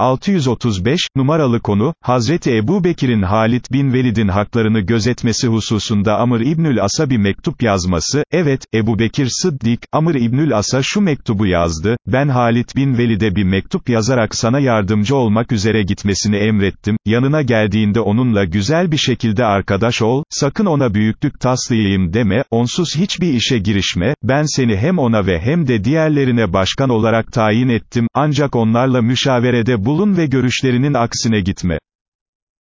635, numaralı konu, Hazreti Ebu Bekir'in Halit bin Velid'in haklarını gözetmesi hususunda Amr İbnül As'a bir mektup yazması, evet, Ebu Bekir Sıddik, Amr İbnül As'a şu mektubu yazdı, ben Halit bin Velid'e bir mektup yazarak sana yardımcı olmak üzere gitmesini emrettim, yanına geldiğinde onunla güzel bir şekilde arkadaş ol, sakın ona büyüklük taslayayım deme, onsuz hiçbir işe girişme, ben seni hem ona ve hem de diğerlerine başkan olarak tayin ettim, ancak onlarla müşaverede bulun ve görüşlerinin aksine gitme.